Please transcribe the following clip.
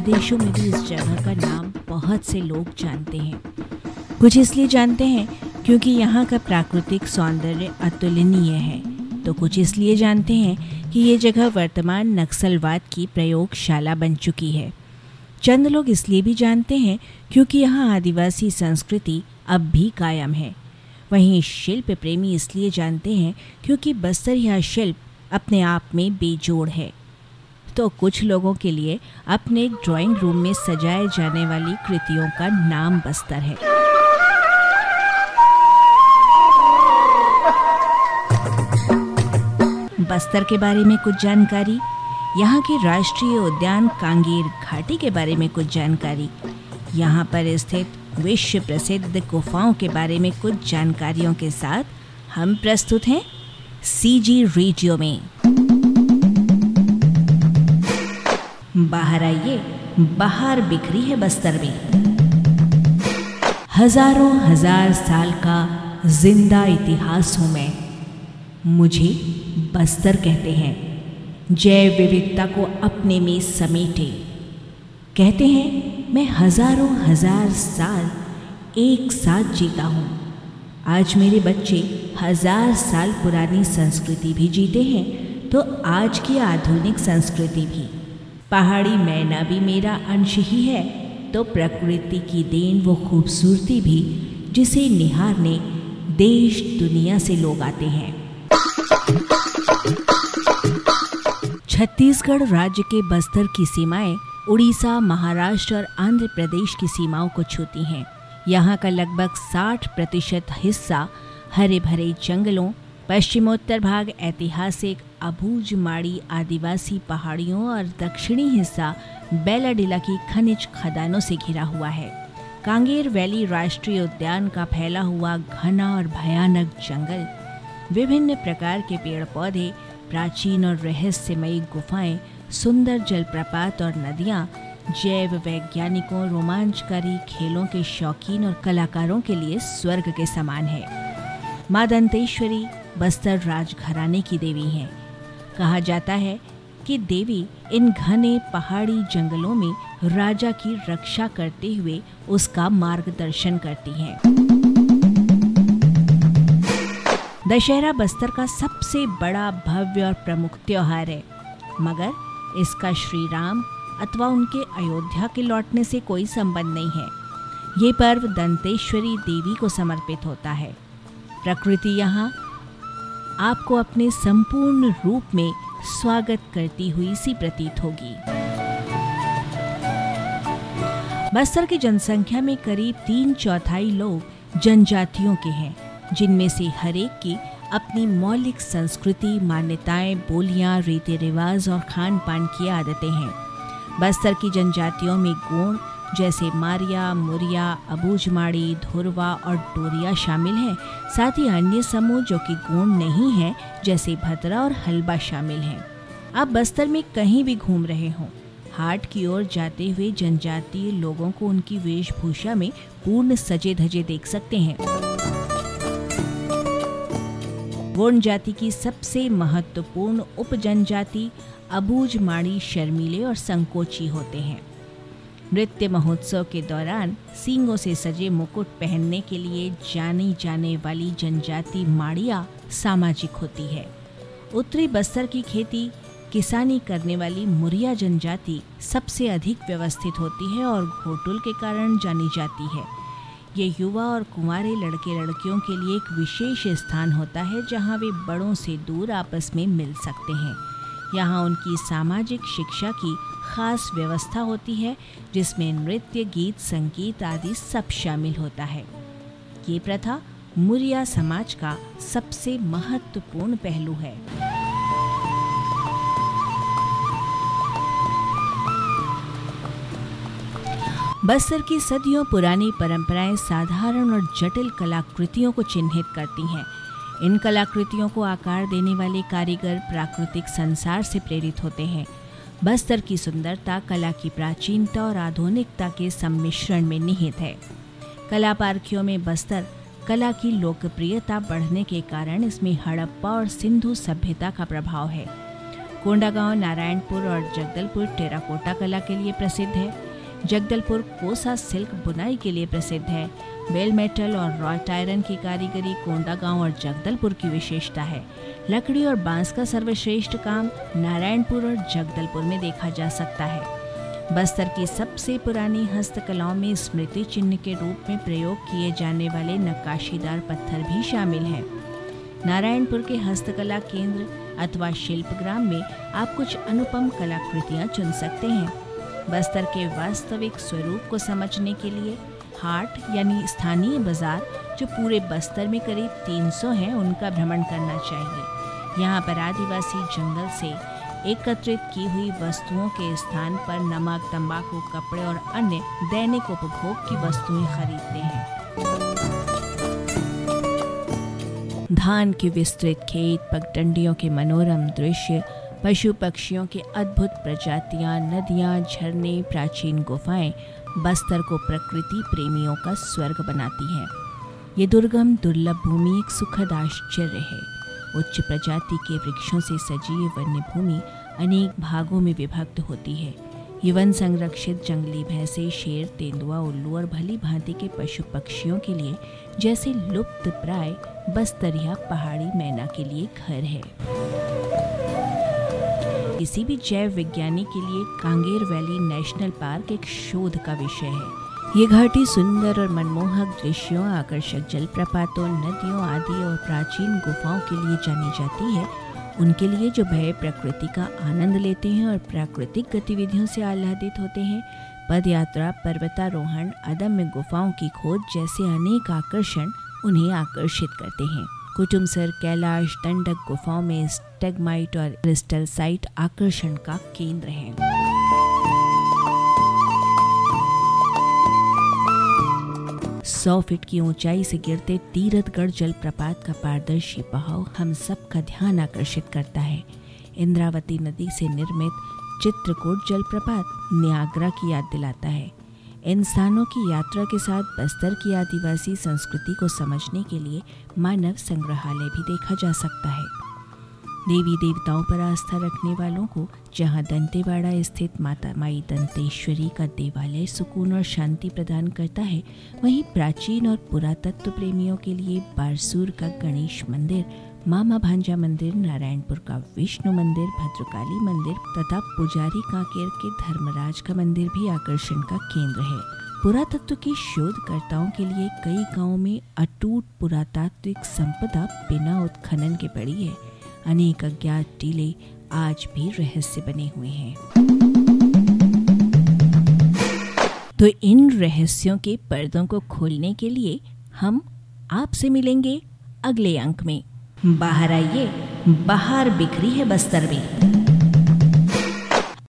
विदेशों में भी इस जगह का नाम बहुत से लोग जानते हैं। कुछ इसलिए जानते हैं क्योंकि यहाँ का प्राकृतिक सौंदर्य अतुलनीय है। तो कुछ इसलिए जानते हैं कि ये जगह वर्तमान नक्सलवाद की प्रयोगशाला बन चुकी है। चंद लोग इसलिए भी जानते हैं क्योंकि यहाँ आदिवासी संस्कृति अब भी कायम है। वहीं शिल्प प्रेमी इसलिए जानते हैं क्योंकि बस्तर यह शिल्प अपने आप में बेजोड़ है। तो कुछ लोगों के लिए अपने ड्राइंग रूम में सजाए जाने वाली कृतियों का नाम बस्तर है। बस्तर के बारे में कुछ जानकारी, यहाँ के राष्ट्रीय उद्यान कांगेर घाटी के बारे में कुछ जानकारी, यहाँ पर स्थित विश्व प्रसिद्ध गुफाओं के बारे में कुछ जानकारियों के साथ हम प्रस्तुत हैं। सीजी रेडियो में। बाहर आइए, बाहर बिखरी है बस्तर में हज़ारों हज़ार साल का ज़िंदा इतिहास हूँ मैं। मुझे बस्तर कहते हैं। जैव विविधता को अपने में समेटे। कहते हैं, मैं हज़ारों हज़ार साल एक साथ जीता हूँ। आज मेरे बच्चे हज़ार साल पुरानी संस्कृति भी जीते हैं तो आज की आधुनिक संस्कृति भी। पहाड़ी मैना भी मेरा अंश ही है तो प्रकृति की देन वो खूबसूरती भी, जिसे निहारने देश दुनिया से लोग आते हैं। छत्तीसगढ़ राज्य के बस्तर की सीमाएँ उड़ीसा, महाराष्ट्र और आंध्र प्रदेश की सीमाओं को छूती हैं। यहाँ का लगभग 60 प्रतिशत हिस्सा हरे भरे जंगलों पश्चिमोत्तर भाग, ऐतिहासिक अबूझमाड़ी आदिवासी पहाड़ियों और दक्षिणी हिस्सा बेलाडिला की खनिज खदानों से घिरा हुआ है। कांगेर वैली राष्ट्रीय उद्यान का फैला हुआ घना और भयानक जंगल। विभिन्न प्रकार के पेड़ पौधे प्राचीन और रहस्यमयी गुफाएँ, सुंदर जलप्रपात और नदियाँ, जैव वैज्ञानिकों, रोमांचकारी खेलों के शौकीन और कलाकारों के लिए स्वर्ग के समान है। माँ दंतेश्वरी बस्तर राजघराने की देवी हैं। कहा जाता है कि देवी इन घने पहाड़ी जंगलों में राजा की रक्षा करते हुए उसका मार्गदर्शन करती हैं। दशहरा बस्तर का सबसे बड़ा भव्य और प्रमुख त्योहार है। मगर इसका श्री राम अथवा उनके अयोध्या के लौटने से कोई संबंध नहीं है। ये पर्व दंतेश्वरी देवी को समर्पित होता है। प्रकृति यहाँ आपको अपने संपूर्ण रूप में स्वागत करती हुई सी प्रतीत होगी। बस्तर की जनसंख्या में करीब तीन चौथाई लोग जनजातियों के हैं, जिनमें से हरेक की अपनी मौलिक संस्कृति, मान्यताएँ, बोलियाँ रीति रिवाज और खान पान की आदतें हैं। बस्तर की जनजातियों में गुण जैसे मारिया, मुरिया, अबूझमाड़ी, धुरवा और डोरिया शामिल हैं। साथ ही अन्य समूह जो कि गुण नहीं हैं, जैसे भद्रा और हलबा शामिल हैं। आप बस्तर में कहीं भी घूम रहे हों, हाट की ओर जाते हुए जनजातीय लोगों को उनकी वेशभूषा में पूर्ण सजे धजे देख सकते हैं। गोंड जाति की सबसे महत्वपूर्ण उप जनजाति अबूझ माड़ी शर्मीले और संकोची होते हैं। नृत्य महोत्सव के दौरान सींगों से सजे मुकुट पहनने के लिए जानी जाने वाली जनजाति माड़िया सामाजिक होती है। उत्तरी बस्तर की खेती किसानी करने वाली मुरिया जनजाति सबसे अधिक व्यवस्थित होती है और घोटुल के कारण जानी जाती है। ये युवा और कुंवारे लड़के लड़कियों के लिए एक विशेष स्थान होता है जहाँ वे बड़ों से दूर आपस में मिल सकते हैं। यहाँ उनकी सामाजिक शिक्षा की खास व्यवस्था होती है, जिसमें नृत्य, गीत, संगीत आदि सब शामिल होता है। ये प्रथा मुरिया समाज का सबसे महत्वपूर्ण पहलू है। बस्तर की सदियों पुरानी परंपराएँ साधारण और जटिल कलाकृतियों को चिन्हित करती हैं। इन कलाकृतियों को आकार देने वाले कारीगर प्राकृतिक संसार से प्रेरित होते हैं। बस्तर की सुंदरता, कला की प्राचीनता और आधुनिकता के सम्मिश्रण में निहित है। कला पार्कियों में बस्तर कला की लोकप्रियता बढ़ने के कारण इसमें हड़प्पा और सिंधु सभ्यता का प्रभाव है। कोंडागांव, नारायणपुर और जगदलपुर टेराकोटा कला के लिए प्रसिद्ध है। जगदलपुर कोसा सिल्क बुनाई के लिए प्रसिद्ध है। बेल मेटल और रॉट आयरन की कारीगरी कोंडागांव और जगदलपुर की विशेषता है। लकड़ी और बाँस का सर्वश्रेष्ठ काम नारायणपुर और जगदलपुर में देखा जा सकता है। बस्तर की सबसे पुरानी हस्तकलाओं में स्मृति चिन्ह के रूप में प्रयोग किए जाने वाले नक्काशीदार पत्थर भी शामिल हैं। नारायणपुर के हस्तकला केंद्र अथवा शिल्पग्राम में आप कुछ अनुपम कलाकृतियाँ चुन सकते हैं। बस्तर के वास्तविक स्वरूप को समझने के लिए हाट यानी स्थानीय बाज़ार, जो पूरे बस्तर में करीब 300 हैं, उनका भ्रमण करना चाहिए। यहाँ पर आदिवासी जंगल से एकत्रित की हुई वस्तुओं के स्थान पर नमक, तंबाकू, कपड़े और अन्य दैनिक उपभोग की वस्तुएँ खरीदते हैं। धान के विस्तृत खेत, पगडंडियों के मनोरम दृश्य, पशु पक्षियों के अद्भुत प्रजातियाँ, नदियाँ, झरने, प्राचीन गुफाएँ बस्तर को प्रकृति प्रेमियों का स्वर्ग बनाती है। ये दुर्गम, दुर्लभ भूमि एक सुखद आश्चर्य है। उच्च प्रजाति के वृक्षों से सजी वन्य भूमि अनेक भागों में विभक्त होती है। ये वन संरक्षित जंगली भैंसे, शेर, तेंदुआ, उल्लू और भली भांति के पशु पक्षियों के लिए जैसे लुप्त प्राय बस्तरिया पहाड़ी मैना के लिए घर है। किसी भी जैव विज्ञानी के लिए कांगेर वैली नेशनल पार्क एक शोध का विषय है। ये घाटी सुंदर और मनमोहक दृश्यों, आकर्षक जलप्रपातों, नदियों आदि और प्राचीन गुफाओं के लिए जानी जाती है। उनके लिए जो भय प्रकृति का आनंद लेते हैं और प्राकृतिक गतिविधियों से आह्लादित होते हैं। पद यात्रा पर्वतारोहण, अदम्य गुफाओं की खोज जैसे अनेक आकर्षण उन्हें आकर्षित करते हैं। कुटुमसर कैलाश दंडक गुफाओं में स्टेगमाइट और क्रिस्टल साइट आकर्षण का केंद्र है। सौ फीट की ऊंचाई से गिरते तीरथगढ़ जलप्रपात का पारदर्शी बहाव हम सब का ध्यान आकर्षित करता है। इंद्रावती नदी से निर्मित चित्रकूट जलप्रपात न्यागरा की याद दिलाता है। इंसानों की यात्रा के साथ बस्तर की आदिवासी संस्कृति को समझने के लिए मानव संग्रहालय भी देखा जा सकता है। देवी देवताओं पर आस्था रखने वालों को जहाँ दंतेवाड़ा स्थित माता माई दंतेश्वरी का देवालय सुकून और शांति प्रदान करता है, वहीं प्राचीन और पुरातत्व प्रेमियों के लिए बारसूर का गणेश मंदिर मामा भांजा मंदिर, नारायणपुर का विष्णु मंदिर, भद्रकाली मंदिर तथा पुजारी कांकेर के धर्मराज का मंदिर भी आकर्षण का केंद्र है। पुरातत्व के शोधकर्ताओं के लिए कई गाँवों में अटूट पुरातात्विक संपदा बिना उत्खनन के पड़ी है। अनेक अज्ञात टीले आज भी रहस्य बने हुए हैं। तो इन रहस्यों के पर्दों को खोलने के लिए हम आपसे मिलेंगे अगले अंक में। बाहर आइए बाहर बिखरी है बस्तर में।